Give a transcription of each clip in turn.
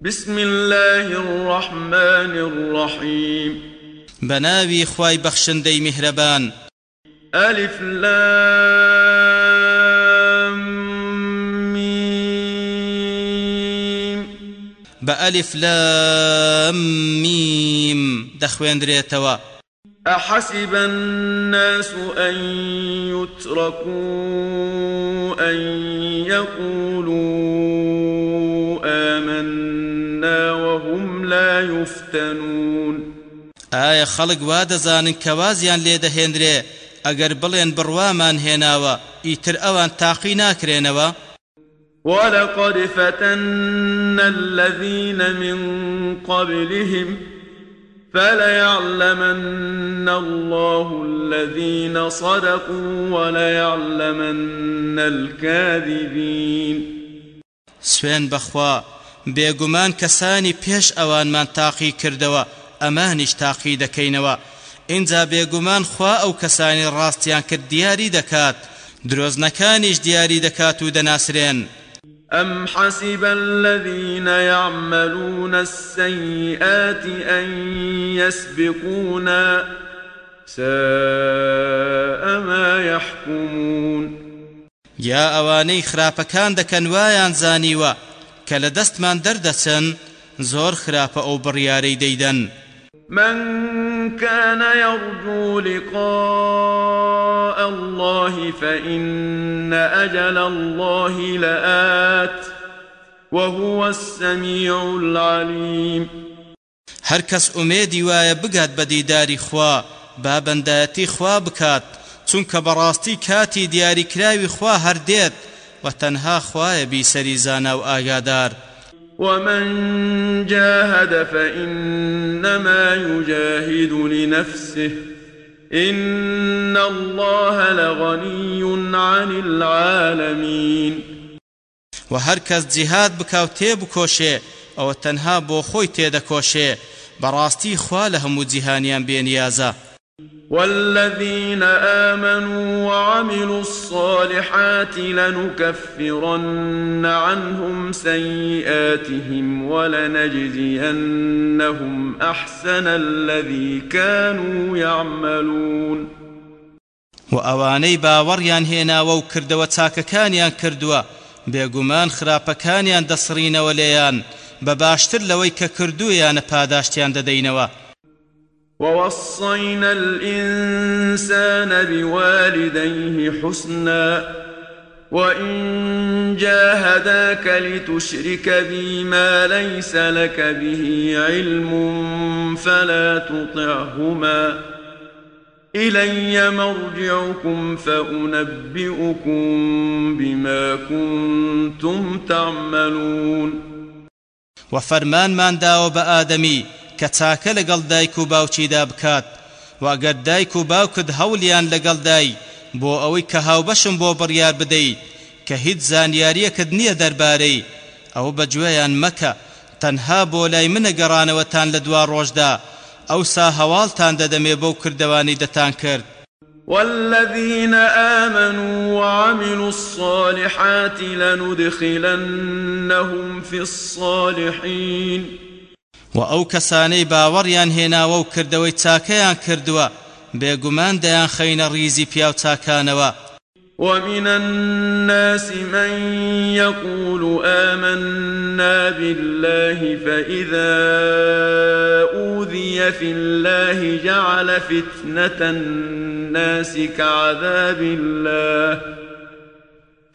بسم الله الرحمن الرحيم بناوي خواي بخشندي مهربان ألف لام ميم بألف لام ميم دخوين دريتوا أحسب الناس أن يتركوا أن يقولوا لا يفتنون. ئایا خەڵک وا دەزانن کە وازیان لێ دەهێنرێ ئەگەر بڵێن بڕوامان هێناوە ئیتر ئەوان تاقی ناکرێنەوە ولقد فتنا الذين من قبلهم فليعلمن الله الذين صدقوا وليعلمن الكاذبين. سوێن بەخوا بێگومان کەسانی پێش ئەوانمان تاقی کردەوە ئەمانیش تاقی دەکەینەوە. اینجا بێگومان خوا ئەو کەسانی ڕاستیان کرد دیاری دەکات درۆزنەکانیش دیاری دەکات و دەناسرێن. أم حسب الذين يعملون السيئات أن يسبقونا ساء ما يحكمون؟ یا ئەوانەی خراپەکان دەکەن وایان زانیوە کە لە دەستمان دەردەچن زۆر خراپە ئەو بڕیارەی دەیدەن. من كان يرجو لقاء الله فإن أجل الله لآت وهو السميع العليم. هەر کەس ئومێدی وایە بگات بە دیداری خوا با بەندایەتی خوا بکات چونکە بەڕاستی کاتی دیاریکراوی خوا هەردێت. و تەنها خوایە بیسەری زانا و ئاگادار ومن جاهد فإنما يجاهد لنفسه إن الله لغني عن العالمين. وهر کەس جیهاد بکاو تێبکۆشێ ئەوە تەنها بۆ خۆی تێدەکۆشێ بەڕاستی خوا لە هەموو جیهانیان بێنیازە. والذين آمنوا وعملوا الصالحات لنكفرن عنهم سيئاتهم ولنجزينهم أحسن الذي كانوا يعملون. وأواني باوەڕیان هێناوە و کردەوە چاکەکانیان کردووە بێگومان خراپەکانیان دەسڕینەوە لێیان بە باشتر لەوەی کە کردوویانە پاداشتیان دەدەینەوە. ووصينا الإنسان بوالديه حسنا وإن جاهداك لتشرك بي ما ليس لك به علم فلا تطعهما. إلي مرجعكم فأنبئكم بما كنتم تعملون. وفرمان من داو بآدمي کە چاکە لەگەڵ دایک و باوچیدا بکات واگەر دایک و باوکت هەولیان لەگەڵ دای بۆ ئەوەی کە هاوبەشم بۆ بڕیار بدەیت کە هیچ زانیاریەکت نییە دەربارەی. ئەو بەگوێیان مەکە تەنها بۆ لای منە گەڕانەوەتان لە دوا ڕۆژدا. ئەوسا هەواڵتان دەدەمێ بەو کردەوانی دەتان کرد. والذين آمنوا وعملوا الصالحات لندخلنهم في الصالحين و ئەو کەسانەی باوەڕیان هێناوە و کردەوەی چاکەیان کردووە بێگومان دەیان خەینە ڕیزی پیاو ومن الناس من يقول آمنا بالله فإذا أوذي في الله جعل فتنة الناس كعذاب الله.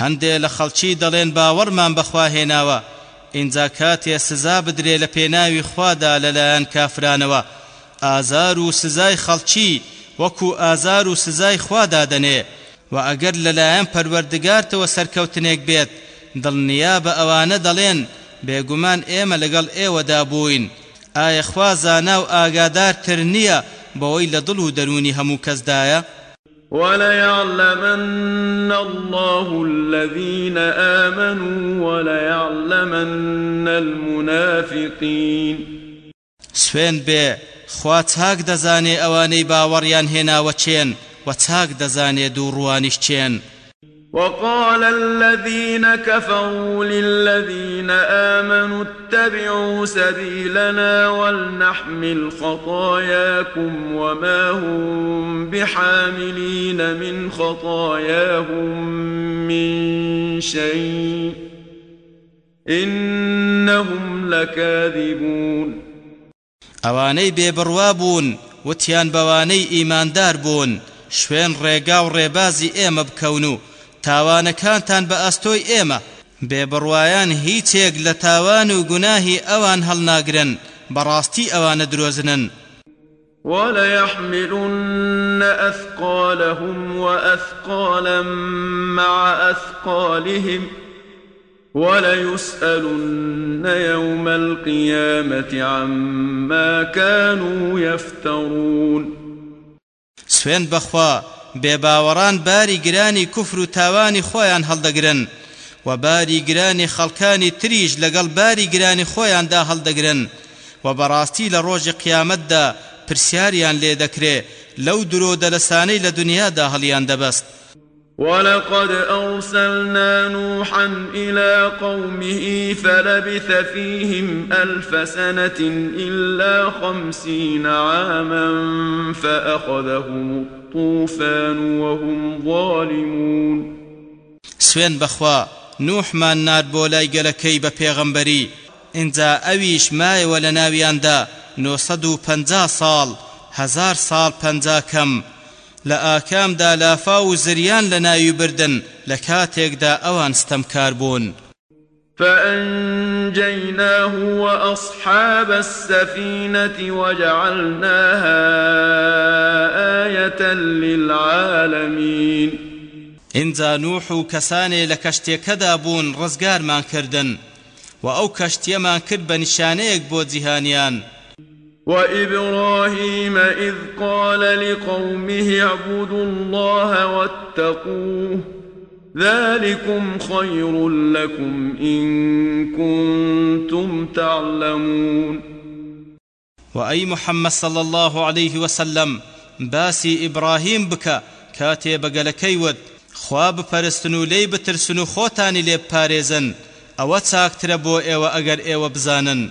هەندێ لە خەڵکی دەڵێن باوەڕمان بەخواهێناوە. ئینجا کاتێ سزا بدرێ لە پێناوی خوادا لەلایەن کافرانەوە. ئازار و سزای خەڵکی وەکو ئازار و سزای خوادا دەنێ. و ئەگەر لەلایەن پەروەردگارتەوە سەرکەوتنێک بێت دڵنیا بە ئەوانە دەڵێن بێگومان ئێمە لەگەڵ ئێوەدا بووین. ئایا خوا زانا و ئاگادارتر نییە بەوەی لە دڵ و دەرونی هەموو کەسدایە؟ وليعلمن الله الذين آمنوا وليعلمن المنافقين. سوێن بێ خوا چاک دەزانێ ئەوانەی باوەڕیان هێناوە چێن و چاک دەزانێ دووڕوانیش چێن. وقال الذين كفروا للذين آمنوا اتبعوا سبيلنا ولنحمل خطاياكم وما هم بحاملين من خطاياهم من شيء إنهم لكاذبون. ئەوانەی بێبڕوا بوون وتیان بەوانەی ئیماندار بوون شوێن ڕێگا و ڕێبازی ئێمە بکەون و تاوانەکانتان بە ئەستۆی ئێمە. بێبڕوایان هیچێک لە تاوان و گوناهی ئەوان هەڵناگرن بەڕاستی ئەوانە درۆزنن. وليحملن أثقالهم وأثقالا مع أثقالهم وليسألن يوم القيامة عما كانوا يفترون. سوێن بەخوا بێباوەڕان باری گرانی کوفر و تاوانی خۆیان هەڵدەگرن و باری گرانی خەڵکانی تریش لەگەڵ باری گرانی خۆیاندا هەڵدەگرن و بەڕاستی لە ڕۆژی قیامەتدا پرسیاریان لێ دەکرێ لەو درۆ دەلەسانەی لە دنیادا هەڵیان دەبەست. ولقد أرسلنا نوحا إلى قومه فلبث فيهم ألف سنة إلا خمسين عاما فأخذهم الطوفان وهم ظالمون. سوێن بەخوا نوحمان نارد بۆ لای گەلەکەی بە پێغەمبەری. ئینجا ئەویش مایەوە لە ناویاندا نۆسەد و پەنجا ساڵ هەزار ساڵ پەنجا کەم لە ئاکامدا لافا و زریان لە ناوی بردن لە کاتێکدا ئەوان ستەمکار بوون. فأنجيناه وأصحاب السفينة وجعلناها آية للعالمين. ئینجا نوح و کەسانێ لە کەشتێکەدا بوون ڕزگارمان کردن و ئەو کەشتیەمان کرد بە نیشانەیەک بۆ وإبراهيم إذ قال لقومه اعبدوا الله واتقوه ذلكم خير لكم إن كنتم تعلمون. وە ئەی محمد صلى الله عليه وسلم باسی إبراهيم بکە کاتێ بە گەلەکەی وت خوا بپەرستن و لێی بترسن و خۆتانی لێ بپارێزن ئەوە چاکترە بۆ ئێوە ئەگەر ئێوە بزانن.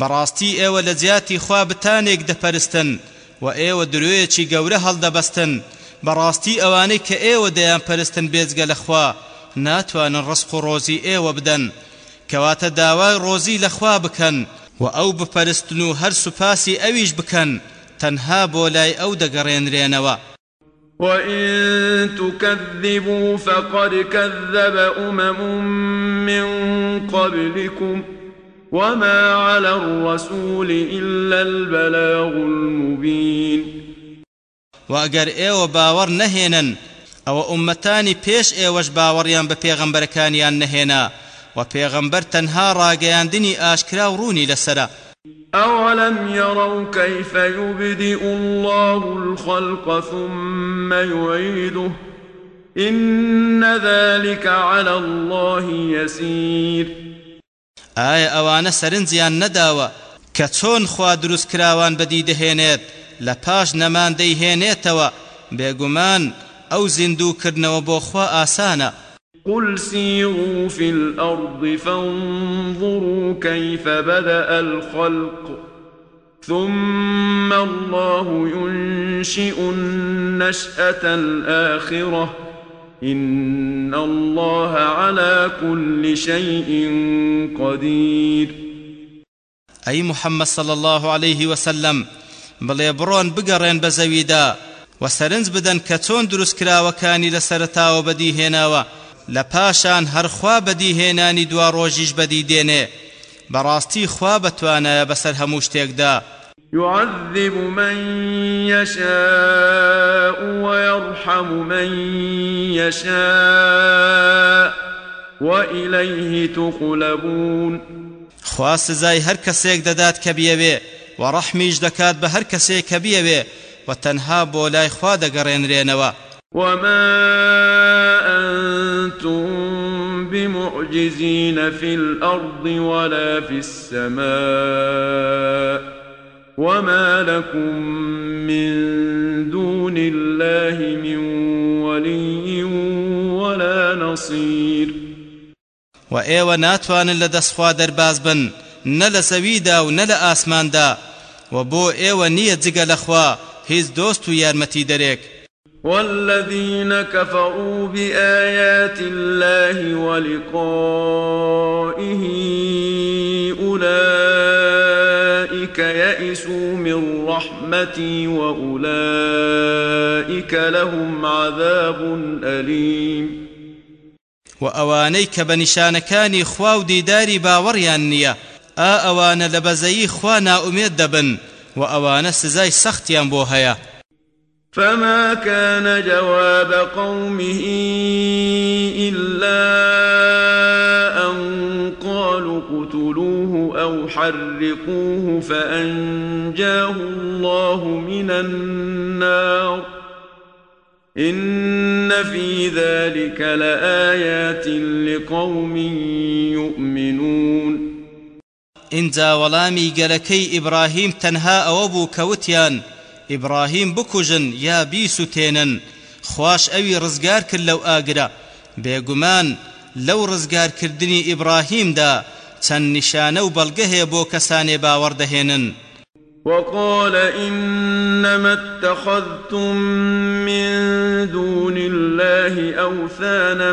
بەڕاستی ئێوە لە جیاتی خوا بتانێک دەپەرستن و ئێوە درۆیەکی گەورە هەڵدەبەستن. بەڕاستی ئەوانەی کە ئێوە دەیان پەرستن بێجگە لەخوا ناتوانن ڕسق و ڕۆزی ئێوە بدەن. کەواتە داوای ڕۆزی لەخوا بکەن و ئەو بپەرستن و هەر سوپاسی ئەویش بکەن تەنها بۆ لای ئەو دەگەڕێنرێنەوە. وإن تكذبوا فقد كذب أمم من قبلكم وما على الرسول إلا البلاغ المبين وە ئەگەر ئێوە باوەڕ نەهێنن ئەوە ئوممەتانی پێش ئێوەش باوەڕیان بە پێغەمبەرەکانیان نەهێنا وە پێغەمبەر تەنها راگەیاندنی ئاشکرا و ڕوونی لەسەرە. أولم يروا كيف يبدئ الله الخلق ثم يعيده إن ذلك على الله يسير ئایا ئەوانە سەرنجیان نەداوە کە چۆن خوا دروست کراوان بەدی دەهێنێت لە پاش نەمان دەیهێنێتەوە. بێگومان ئەو زیندووکردنەوە بۆ خوا ئاسانە. قل سيروا في الأرض فانظروا كيف بدأ الخلق ثم الله ينشئ النشأة الآخرة. إن الله على كل شيء قدير. ئەی محەممەد صل الله عليه وسلم بڵێ بڕۆن بگەڕێن بە زەویدا و سەرنج بدەن کە چۆن دروست کراوەکانی لە سەرتاوە بەدیهێناوە لە پاشان هەرخوا بەدیهێنانی دوا ڕۆژیش بەدی دێنێ بەڕاستی خوا بەتوانایە بەسەر هەموو شتێکدا. يعذب من يشاء ويرحم من يشاء وإليه تقلبون. خوا سزای هەر کەسێک دەدات کە بیەوێ و ڕەحمیش دەکات بە هەر کەسێک کە بیەوێ و تەنها بۆ لای خوا دەگەڕێنرێنەوە. وما أنتم بمعجزين في الأرض ولا في السماء. وما لكم من دون الله من ولي ولا نصير. و ئێوە ناتوانن لە دەستخوا دەرباز بن نە لە زەویدا و نە لە ئاسماندا. و بۆ ئێوە نییە جگە لەخوا هیچ دۆست و یارمەتی دەرێک. والذين كفروا بآيات الله ولقائه أولئك يئسوا من رحمتي وأولئك لهم عذاب أليم. و ئەوانەی کە بە نیشانەکانی خوا و دیداری باوەڕیان نییە ئا ئەوانە لە بەزەیی خوا ناومێت دەبن و ئەوانە سزای سەختیان بۆ هەیە فما كان جواب قومه إلا أن أو حرقوه فأنجاه الله من النار. إن في ذلك لآيات لقوم يؤمنون. اینجا وەڵامی گەلەکەی ئیبراهیم تەنها ئەوە بوو کەوتیان ئیبراهیم بکوژن یا بیسوتێنن خوش ئەوی ڕزگار کرد لەو ئاگرە بێگومان لەو ڕزگارکردنی ئیبراهیمدا چەند نیشانە و بەڵگە هەیە بۆ کەسانێ باوەڕدەهێنن وقال إنما اتخذتم من دون الله أوثانا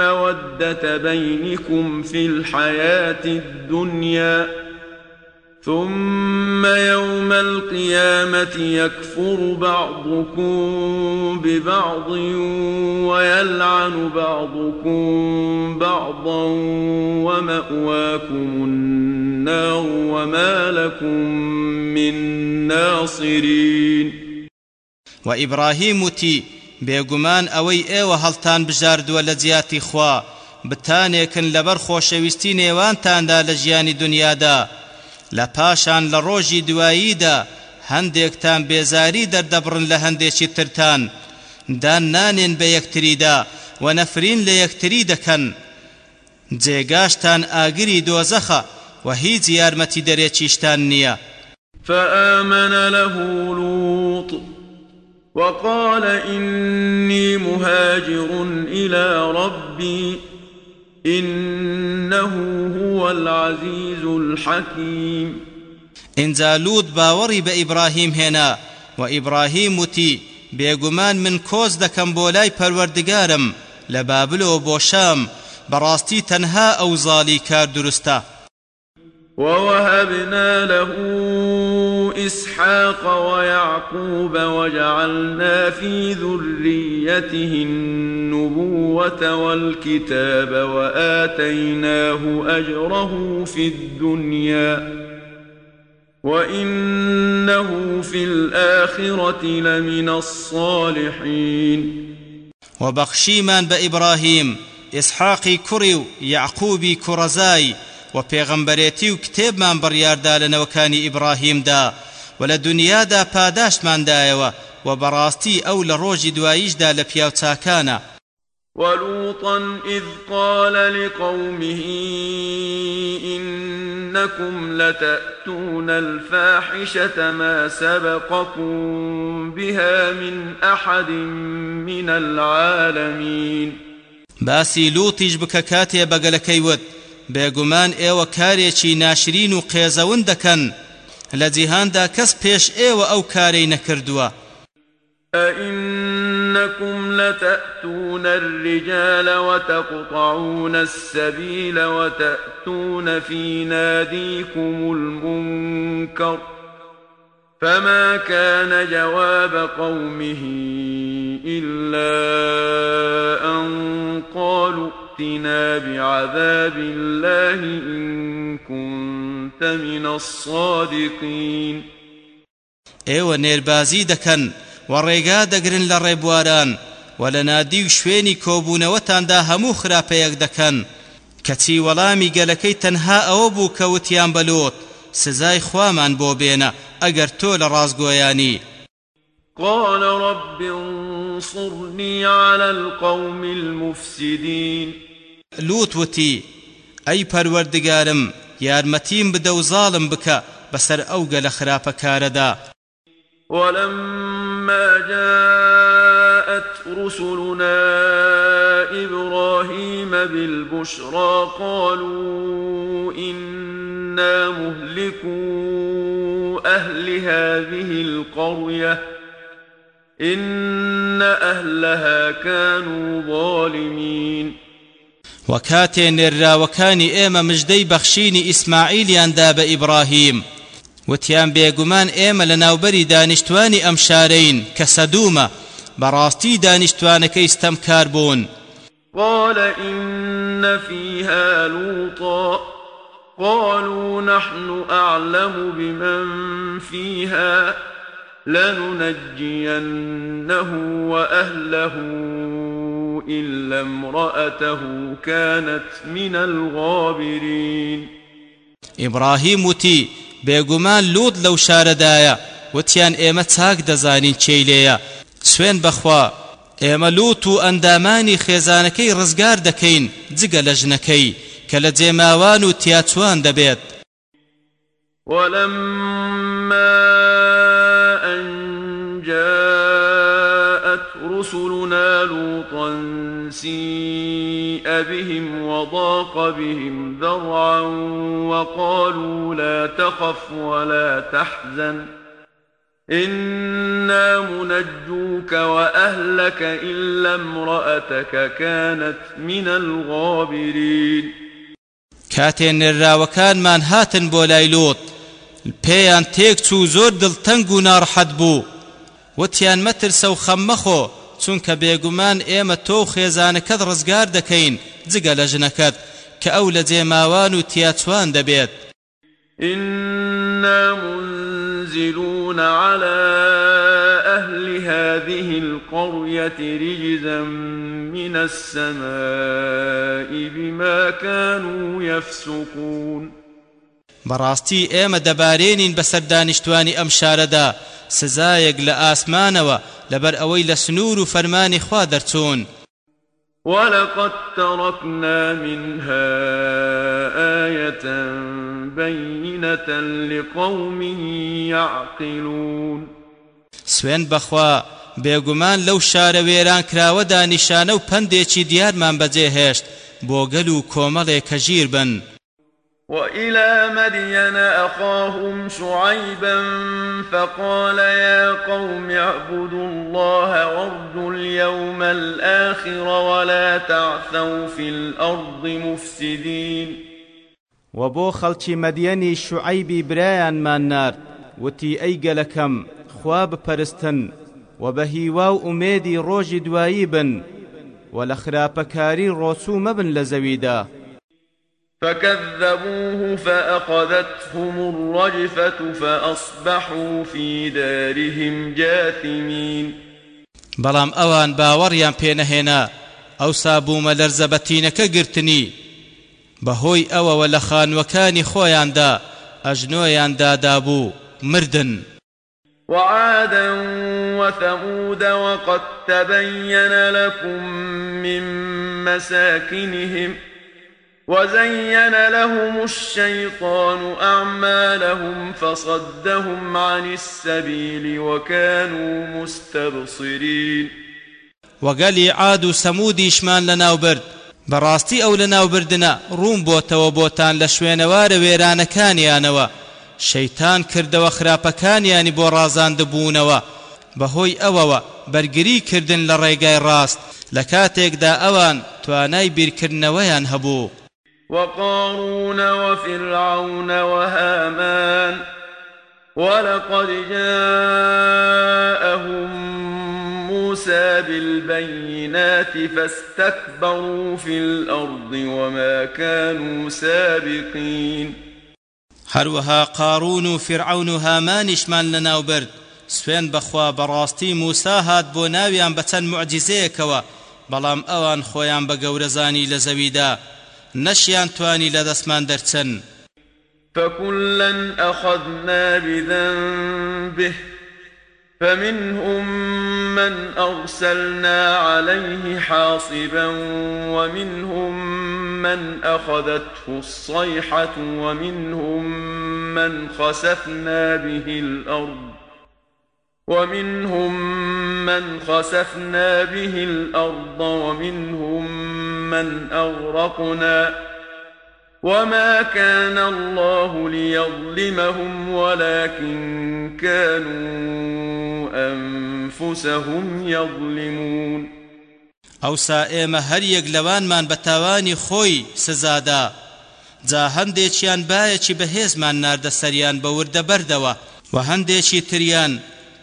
مودة بينكم في الحياة الدنيا ثم يوم القيامة يكفر بعضكم ببعض ويلعن بعضكم بعضا ومأواكم النار وما لكم من ناصرين. وإبراهيم وتي بێگومان ئەوەی ئێوە هەڵتان بژاردووە لە جیاتی خوا بتانێکن لەبەر خۆشەویستی نێوانتاندا لە ژیانی دنیادا لە پاشان لە ڕۆژی دواییدا هەندێکتان بێزاری دەردەبڕن لە هەندێکی ترتان. دان نانێن بە یەکتریدا و نەفرین لە یەکتری دەکەن. جێگاشتان ئاگری دۆزەخە و هیچ یارمەتی دەرێکیشتان نییە. فآمن له لوط وقال إني مهاجر إلى ربي إنه هو العزيز الحكيم. إنزا لوط باوري بإبراهيم هنا وإبراهيم وتي بێگومان من کۆز دەکەم بۆ لای پەروەردگارم لە بابلۆ بۆ شام بەڕاستی تەنها ئەو زاڵی کار دروستە ووهبنا له إسحاق ويعقوب وجعلنا في ذريته النبوة والكتاب وآتيناه أجره في الدنيا وإنه في الآخرة لمن الصالحين. وبخشيمان بإبراهيم إسحاقي كريو يعقوبي كرزاي و پێغەمبەرێتی و کتێبمان بڕیاردا لە نەوەکانی ئیبراهیمدا و لە دنیادا پاداشتماندایەوە و بەڕاستی ئەو لە ڕۆژی دواییشدا لە پیاوچاکانە. ولوطا إذ قال لقومه إنكم لتأتون الفاحشة ما سبقكم بها من أحد من العالمين. باسی لوتیش بکە کاتێ بەگەلەکەی وت. بێگومان ئێوە کارێکی ناشرین و قێزەون دەکەن لە جیهاندا کەس پێش ئێوە ئەو کارەی نەکردووە. أئنكم لتأتون الرجال وتقطعون السبيل وتأتون في ناديكم المنكر فما كان جواب قومه إلا أن قالوا ائتنا بعذاب الله إن كنت من الصادقين. ئێوە نێربازی دەکەن و ڕێگا دەگرن لە ڕێبواران و لە نادی و شوێنی کۆبوونەوەتاندا هەموو خراپەیەک دەکەن کەچی وەڵامی گەلەکەی تەنها ئەوە بوو کە وتیان بەلۆت سزای خوامان بۆ بێنە ئەگەر تۆ لە ڕازگۆیانی قال رب انصرني على القوم المفسدين. لوت وتی ئەی پەروەردگارم یارمەتیم بدە و زاڵم بکە بەسەر ئەو گەلە خراپەکارەدا ولما جاءت رسلنا إبراهيم بالبشرى قالوا إنا مهلكو أهل هذه القرية إن أهلها كانوا ظالمين. وكاتي مژدەی بەخشینی ئیسماعیلیاندا بە ئیبراهیم وتیان بێگومان ئێمە لە ناوبەری دانیشتوانی ئەم شارەین کە سەدومە بەڕاستی دانیشتوانەکەی ستەمکار بوون قال إن فيها لوطا قالوا نحن أعلم بمن فيها لننجينه وأهله. إلا امرأته كانت من الغابرين. إبراهيم وتي بێگومان لوت لەو شارەدایە وتیان ئێمە چاک دەزانین چێی لێیە سوێن بەخوا ئێمە لوت و ئەندامانی خێزانەکەی ڕزگار دەکەین جگە لە ژنەکەی کە لە جێماوان و تیاچوان دەبێت ولما رسلنا لوطا سيء بهم وضاق بهم ذرعا وقالوا لا تخف ولا تحزن. إنا منجوك وأهلك إلا امرأتك كانت من الغابرين. كاتين الراوكان هاتن بۆ لای لۆت پێیان تێک چوو زۆر دڵتەنگ و ناڕحەت وتیان مەترسە و خەممەخۆ چونکە بێگومان ئێمە تۆ خێزانەکەت ڕزگار دەکەین جگە لە ژنەکەت کە ئەو لە جێماوان و تیاچوان دەبێت. منزلون على أهل هذه القرية رجزا من السماء بما كانوا يفسقون. بەڕاستی ئێمە دەبارێنین بەسەر دانیشتوانی ئەم شارەدا. سزایەک لە ئاسمانەوە لەبەر ئەوەی لە سنوور و فەرمانی خوا دەرچوون ولقد تركنا منها آية بينة لقوم يعقلون سوێن بەخوا بێگومان لەو شارە وێران کراوەدا نیشانە و پندێکی دیارمان بەجێهێشت بۆ گەل و کۆمەڵێک کە ژیر بن. وإلى مدين أخاهم شعيبا فقال يا قوم اعبدوا الله وارجوا اليوم الآخر ولا تعثوا في الأرض مفسدين. وبو خەڵکی مەدیەنی شعیبی برایانمان نارد وتی ئەی گەلەکەم خوا بپەرستن و بە هیوا و ئومێدی ڕۆژی دوایی بن و لە فكذبوه فأخذتهم الرجفة فأصبحوا في دارهم جاثمين. بەڵام ئەوان باوەڕیان پێنەهێنا ئەو سابوومە لەرزەبەتینەکە گرتنی. بەهۆی ئەوەوە لە خانوەکانی خۆیاندا ئەژنۆیان دابوو مردن. وعادا وثمود وقد تبين لكم من مساكنهم وزين لهم الشيطان أعمالهم فصدهم عن السبيل وكانوا مستبصرين وقال عاد سمود إشمان لنا وبرد براستي أو لنا وبردنا روم بوتا وبوتان لشوين وار ويران كانيانوا شيطان كرد وخراب كانياني بورازان دبونوا بهوي أووا برقري كردن لرقاي راست لكاتيك دا أوان تواناي بيركرنويان هبوه وقارون وفرعون وهامان ولقد جاءهم موسى بالبينات فاستكبروا في الأرض وما كانوا سابقين. هروها قارون فرعون هامانشمان لناوبرد سوێن بەخوا بەڕاستی موسا هات بۆ ناویان بە چەند معجزەیەکەوە بەڵام ئەوان خۆیان بە نەشیان توانی لە دەستمان دەرچن. فكلا أخذنا بذنبه فمنهم من أرسلنا عليه حاصبا ومنهم من أخذته الصيحة ومنهم من خسفنا به الأرض ومنهم من خسفنا به الأرض ومنهم من أغرقنا وما كان الله ليظلمهم ولكن كانوا أنفسهم يظلمون ئەوسا ئێمە هەر یەک لەوانمان بە تاوانی خۆی سزادا جا هەندێکیان باەکی بەهێزمان ناردە سەریان بە وردە بەردەوە و هەندێکی تریان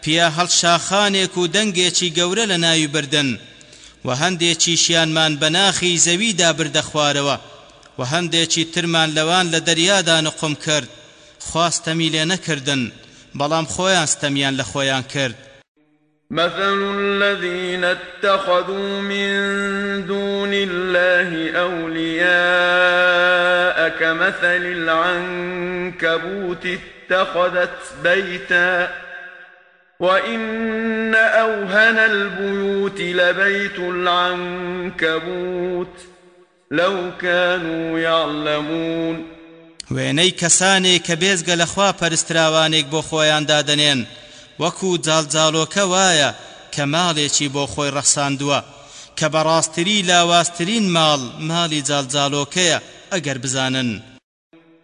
پیا هەڵشاخانێک و دەنگێکی گەورە لە ناوی بردن. و هەندێکی شیانمان بەناخی زەویدا بردە خوارەوە و هەندێکی ترمان لەوان لە دەریادا نقم کرد. خواستەمی لێ نەکردن بەڵام خۆیان ستەمیان لە خۆیان کرد. مثل الذين اتخذوا من دون الله أولياء كمثل العنكبوت اتخذت بيتاً وإن أوهن البيوت لبيت العنكبوت لو كانوا يعلمون وێنەی کەسانێک کە بێزگە لەخوا پەرستراوانێک بۆ خۆیان دادنێن وەکو جاڵجاڵۆکە وایە کە ماڵێکی بۆ خۆی ڕەخساندووە کە بەڕاستتری لاواسترین ماڵ ماڵی جاڵجاڵۆکەیە ئەگەر بزانن.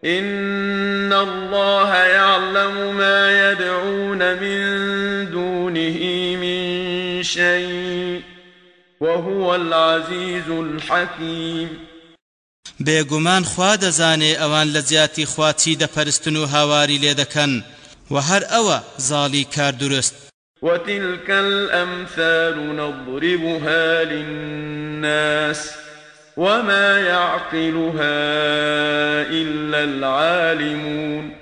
إن الله يعلم ما يدعون من دونه من شيء وهو العزيز الحكيم. بێگومان خوا دەزانێ ئەوان لە جیاتی خواچی دەپەرستن و هاواری لێ دەکەن و هەر ئەوە زاڵی کار وتلك الأمثال نضربها للناس وما يعقلها إلا العالمون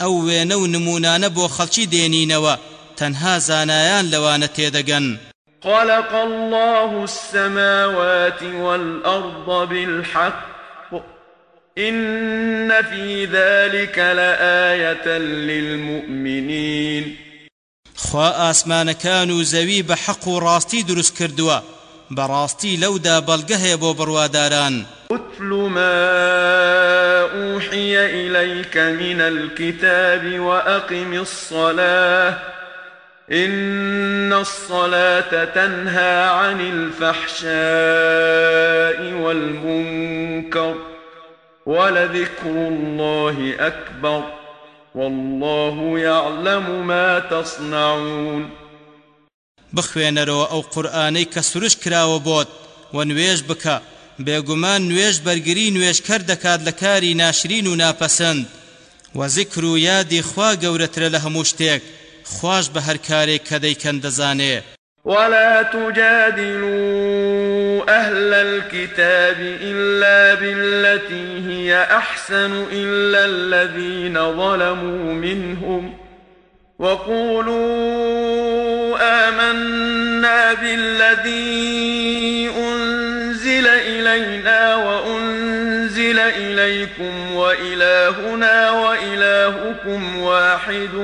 ئەو وێنە و نمونانە بۆ خەڵکی دێنینەوە تەنها زانایان لەوانە تێدەگەن خلق الله السماوات والأرض بالحق. إن في ذلك لآية للمؤمنين. خوا آسمانەکان و زەوی بە حەق و ڕاستی لەودا بەڵگە هەیە بۆ بڕواداران اتل ما أوحي إليك من الكتاب وأقم الصلاة. إن الصلاة تنهى عن الفحشاء والمنكر ولذكر الله أكبر. والله يعلم ما تصنعون. بخوێنەرەوە ئەو قورآانەی کە سروش کراوە بۆت و نوێژ بکە. بێگومان نوێژ بەرگری نوێژکەر دەکات لە کاری ناشرین و ناپەسەند. و زیکر و یادی خوا گەورەترە لە هەموو شتێک. خوش بە هەر کارێک کە دەیکەن دەزانێ. ولا تجادلوا أهل الكتاب إلا بالتي هي أحسن إلا الذين ظلموا منهم وقولوا آمنا بالذي أنزل إلينا وأنزل إليكم وإلهنا وإلهكم واحد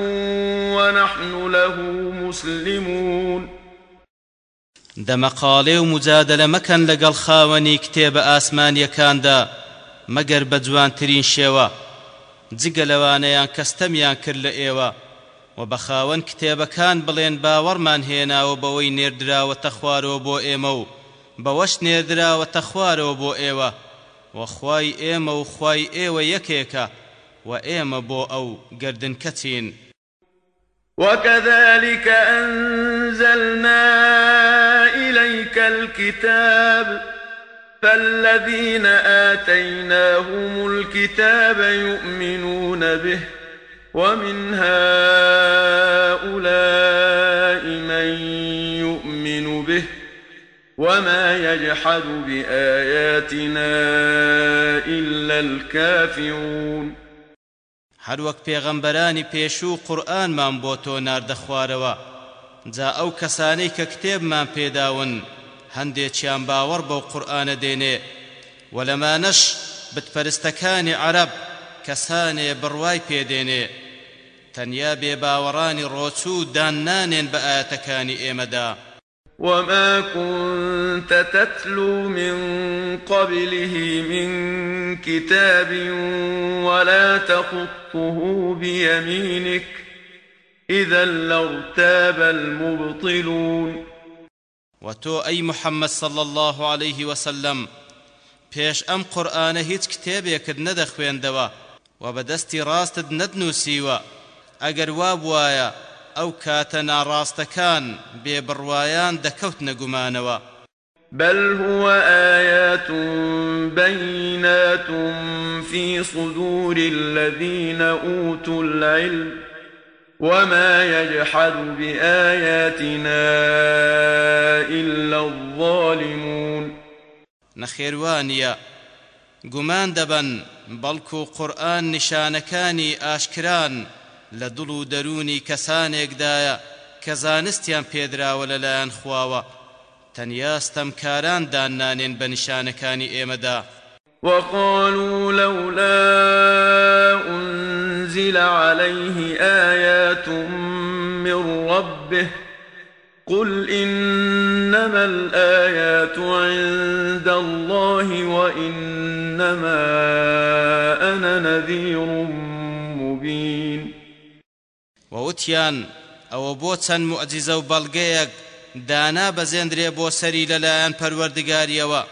ونحن له مسلمون. دەمەقاڵێ و مجادلە مەکەن لەگەڵ خاوەنی کتێبە ئاسمانیەکاندا مەگەر بە جوانترین شێوە. جگە لەوانەیان کەستەمیان کرد لە ئێوە. و بە خاوەن کتێبەکان بڵێن باوەڕمان هێناوە بەوەی نێردراوەتە خوارەوە بۆ ئێمە و بەوەش نێردراوەتە خوارەوە بۆ ئێوە وەخوای ئێمە و خوای ئێوە یەکێکە و ئێمە بۆ ئەو گردن کەچین وكذلك أنزلنا إليك الكتاب. فالذين آتيناهم الكتاب يؤمنون به. ومن هؤلاء من يؤمن به وما يجحد بآياتنا إلا الكافرون. هەروەک پێغەمبەرانی پێشوو قورئانمان بۆ تۆ ناردەخوارەوە جا ئەو کەسانەی کە کتێبمان پێداون هەندێکیان باوەڕ بەو قورئانە دێنێ. و لەمانەش بتپەرستەکانی عەرەب کەسانێ بڕوای پێدێنێ. تەنیا بێباوەڕانی ڕۆچوو داننانێن بە ئاەتەکانی ئێمەدا وما كنت تتلو من قبله من كتاب ولا تخطه بيمينك إذا لارتاب المبطلون. وتو أي محمد صلى الله عليه وسلم پێش ئەم قورآانە هیچ کتێبێکت نەدەخوێندەوە و بەدەستی ڕاستت نەدنووسیوە. ئەگەر وا بواە ئەو کاتە ناڕاستەکان بێبڕوایان دەکەوت نەگومانەوە. بل هو آيات بينات في صدور الذين أوتوا العلم وما يجحد بآياتنا إلا الظالمون. نەخێوانە گومان دەبەن بەڵکو قورآن نیشانەکانی ئاشکران لە دڵ و دەرونی کەسانێکدایە کە زانستیان پێدراوە لەلایەن خواوە. تەنیا ستەمکاران داننانێن بە نیشانەکانی ئێمەدا. وقالوا لولا أنزل عليه آيات من ربه قل إنما الآيات عند الله وإنما أنا نذير ووتيان أو بوتسان معجزة وبلغيك دانا بزندري بو سري للايان پروردگاريوا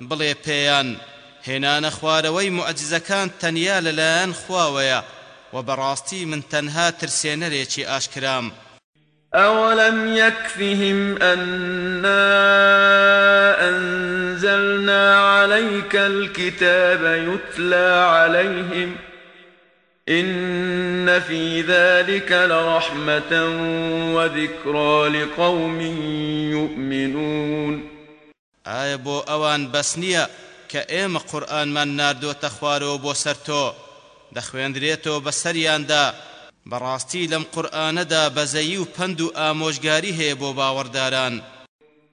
بڵێ پێیان هێنانە خوارەوەی معجزەکان تەنیا لەلایەن خواوەیە و بەڕاستی من تەنها ترسێنەرێکی ئاشکرام. أولم يكفهم أنا أنزلنا عليك الكتاب يتلى عليهم إن في ذلك لرحمة وذكرى لقوم يؤمنون آية بو أوان بسنية كأيم قرآن من ناردو تخوارو بو سرتو دەخوێندرێتەوە بەسەریاندا بەڕاستی لەم قورآانەدا بەزەیی و پند و ئامۆژگاری هەیە بۆ باوەڕداران.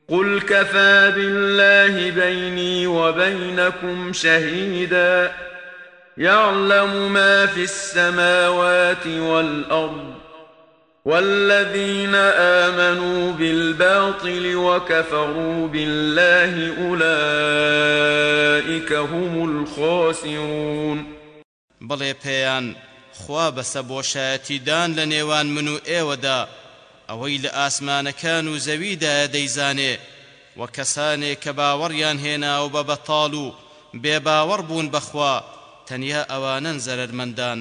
قل كفى بالله بيني وبينكم شهيدا يعلم ما في السماوات والأرض والذين آمنوا بالباطل وكفروا بالله أولئك هم الخاسرون. بڵێ پێیان خوا بەسە بۆشایەتیدان لە نێوان من و ئێوەدا ئەوەی لە ئاسمانەکان و زەویدا دەیزانێ و کەسانێک کە باوەڕیان هێنا تەنیا ئەوانن زەرمەندان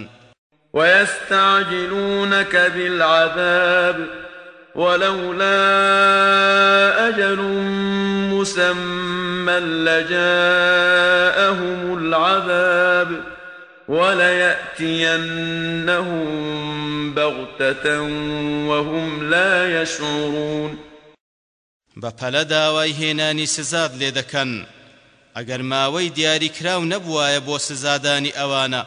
ويستعجلونك بالعذاب ولولا أجل مسمى لجاءهم العذاب وليأتينهم بغتة وهم لا يشعرون. بەپەلە داوای هێنانی سزاد لێ دەکەن. ئەگەر ماوەی دیاریکراو نەبوایە بۆ سزادانی ئەوانە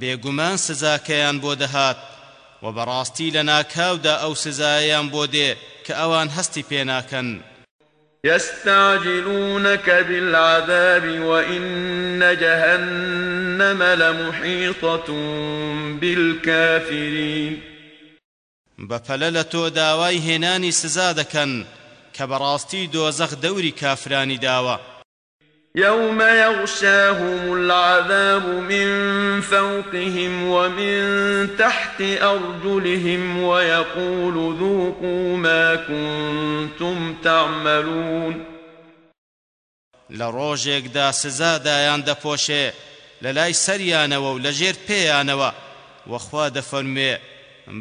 بێگومان سزاکەیان بۆ دەهات و بەڕاستی لە ناکاودا ئەو سزایان بۆ دێ کە ئەوان هەستی پێناکەن يستعجلونك بالعذاب وإن جهنم لمحيطة بالكافرين بەپەلە لە تۆ داوای هێنانی سزا دەکەن کە بەڕاستی دۆزەخ دەوری کافرانی داوە. يوم يغشاهم العذاب من فوقهم ومن تحت أرجلهم ويقول ذوقوا ما كنتم تعملون لروجێکدا سزا دایان دەپۆشێ لە لای سەریانەوە و لە ژێر پێیانەوە وەخوا دەفەرمێ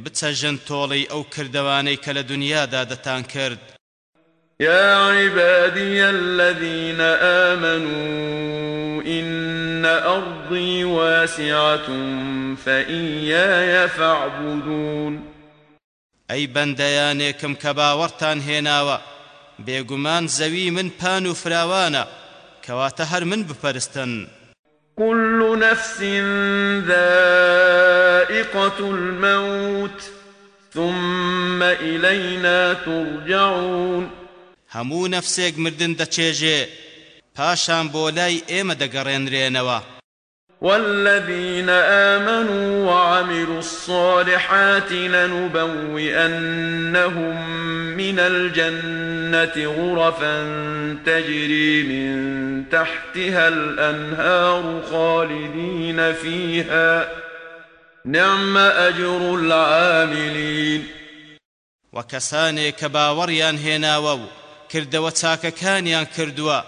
بچەژن تۆڵی ئەو کردەوانەی کە لە کرد. يا عبادي الذين آمنوا إن أرضي واسعة فإياي فاعبدون أي بنديانكم كباورتان هێناوە بێگومان زەوی من پان و فراوانە کەواتە هەر من بپەرستن كل نفس ذائقة الموت ثم إلينا ترجعون. هەموو نەفسێک مردن دەچێژێ. پاشان بۆ لای ئێمە دەگەڕێنرێنەوە. والذين آمنوا وعملوا الصالحات لنبوئنهم من الجنة غرفا تجري من تحتها الأنهار خالدين فيها. نعم أجر العاملين. وكساني كباوريان هنا وو کردەوە چاکەکانیان کردووە.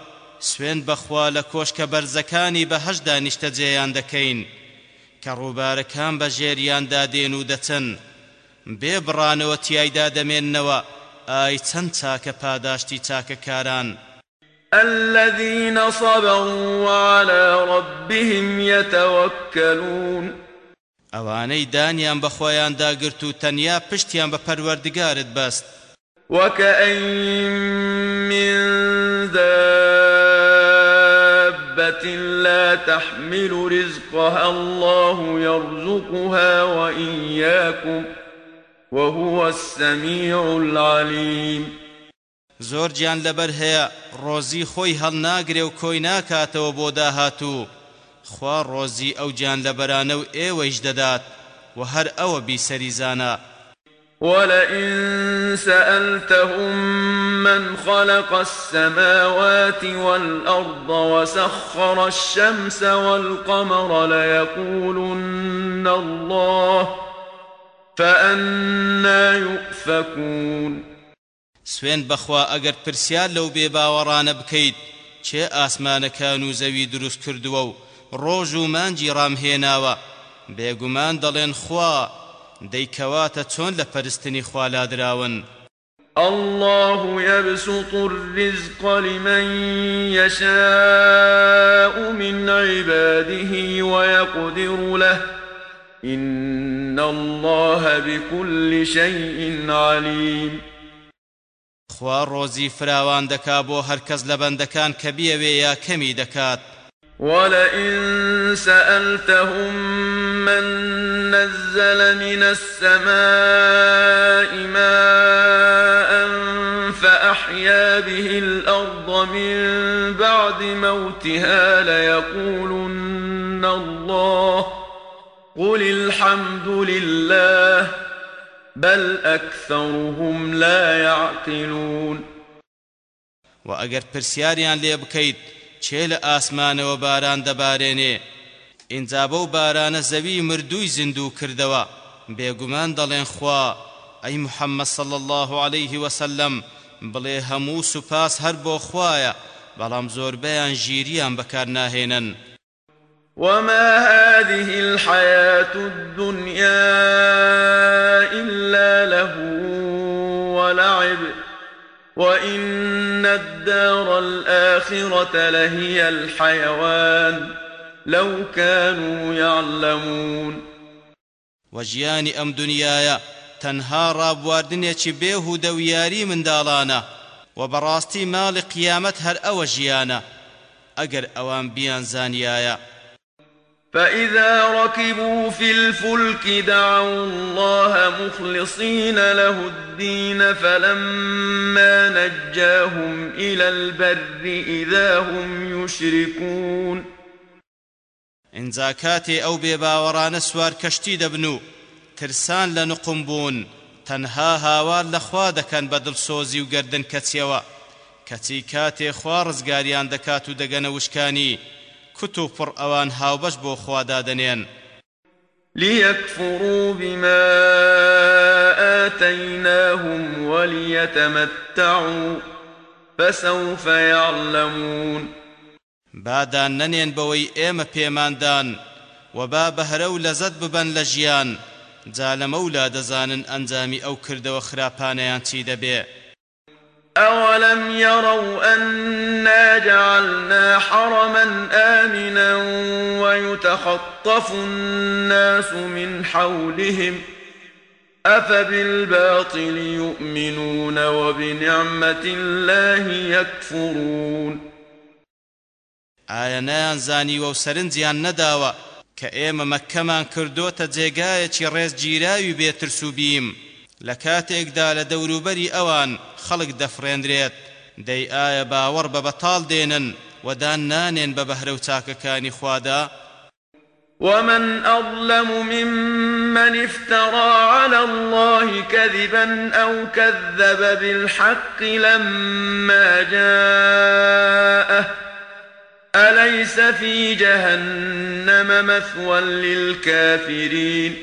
سوێن بەخوا لە کۆشکە بەرزەکانی بەهەشدا نیشتەجێیان دەکەین. کە ڕووبارەکان بە ژێریاندا دێن و دەچن. بێ بڕانەوە تیایدا دەمێننەوە ئای چەند چاکە پاداشتی چاکەکاران. الذين صبروا وعلى ربهم يتوكلون. ئەوانەی دانیان بەخۆیان داگرت و تەنیا پشتیان بە پەروەردگارت بەست. وكأين من دابة لا تحمل رزقها الله يرزقها وإياكم وهو السميع العليم زۆر گیان لەبەر هەیە ڕۆزی خۆی هەڵناگرێ و کۆی ناکاتەوە بۆ داهاتوو. خوا ڕۆزی ئەو گیان لەبەرانە و ئێوەیش دەدات و هەر ئەوە ولئن سألتهم من خلق السماوات والأرض وسخر الشمس والقمر ليقولن الله فأنى يؤفكون. سوێن بەخوا ئەگەر پرسیار لەو بێباوەڕانە بکەیت کێ ئاسمانەکان و زەوی دروست کردووە و ڕۆژ و مانگی ڕامهێناوە بێگومان دەڵێن خوا دەی کەواتە چۆن لە پەرستنی خوا لادراون الله يبسط الرزق لمن يشاء من عباده ويقدر له إن الله بكل شيء عليم خوا ڕۆزی فراوان دەکا بۆ هەرکەس لە بەندەکان کە بیەوێ یا کەمی دەکات ولئن سألتهم من نزل من السماء ماء فأحيا به الأرض من بعد موتها ليقولن الله قل الحمد لله بل أكثرهم لا يعقلون وأجر برسياريان ليبكيت چێ لە ئاسمانەوە باران دەبارێنێ. ئینجا بەو بارانە زەوی مردووی زیندوو کردەوە. بێگومان دەڵێن خوا ئەی محەممەد صل الله عليه وسلم بڵێ هەموو سوپاس هەر بۆ خوایە بەڵام زۆربەیان ژیریان بەکار ناهێنن وما هذه الحياة الدنيا إلا له ولعب. وإن الدار الآخرة لهي الحيوان لو كانوا يعلمون وجياني أم دنيايا تەنها ڕابواردنێکی بێهودە و یاری منداڵانە و بەڕاستی ماڵی قیامەت هەر ئەوە ژیانە ئەگەر ئەوان بیان زانیایە. فإذا ركبوا في الفلك دعوا الله مخلصين له الدين فلما نجاهم إلى البر إذا هم يشركون. ئینجا کاتێ ئەو بێباوەڕانە سوار کەشتی دەبن ترسان لە نقم بوون تەنها هاوار لەخوا دەکەن بە دڵسۆزی و گردن کەچیەوە کەچی کاتێ خوا ڕزگاریان دەکات و دەگەنە وشکانی کت و پڕ ئەوان هاوبەش بۆ خوادا دەنێن ليكفروا بما آتيناهم وليتمتعوا فسوف يعلمون بادان ننين بوي ايم پيماندان وبا بهرو لزد ببن لجيان جا لە مەولا دەزانن ئەنجامی ئەو کردەوە خراپانەیان چی دەبێ أولم يروا أنا جعلنا حرما آمنا ويتخطف الناس من حولهم ۖ أفبالباطل يؤمنون وبنعمة الله يكفرون؟ ئایا نەیانزانی وە و سەرنجیان نەداوە کە ئێمە مەکەمان کردوتە جێگایەکی ڕێزگیراوی بێترس و بیم لە کاتێکدا لە دەوروبەری ئەوان خەڵک دەفرێنرێت. دەی ئایا باوەڕ بە بەتاڵ دێنن وەدان نانێن بە بەهرە و چاکەکانی خوادا؟ ومن أظلم ممن افترى على الله كذبا أو كذب بالحق لما جاءه أليس في جهنم مثوى للكافرين؟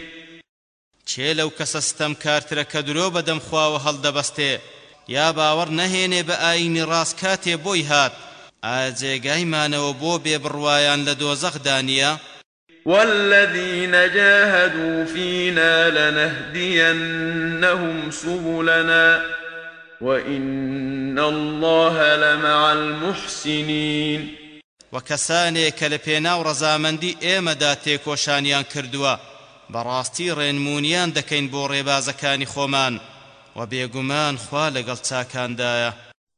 چێ لەو کەسە ستەمکارترە کە درۆ بەدەم خواوە هەڵدەبەستێ یا باوەڕ نەهێنێ بە ئاینی ڕاست کاتێ بۆی هات؟ جێگایمانەوە بۆ بێبڕوایان لە دۆزەخ دانیە والذين جاهدوا فينا لنهدينهم سبلنا وإن الله لمع المحسنين. وە کەسانێ کە لە پێناو ڕەزامەندی ئێمەدا تێکۆشانیان کردووە بەڕاستی ڕێنمونیان دەکەین بۆ ڕێبازەکانی خۆمان وە بێگومان خوا لەگەڵ چاکاندایە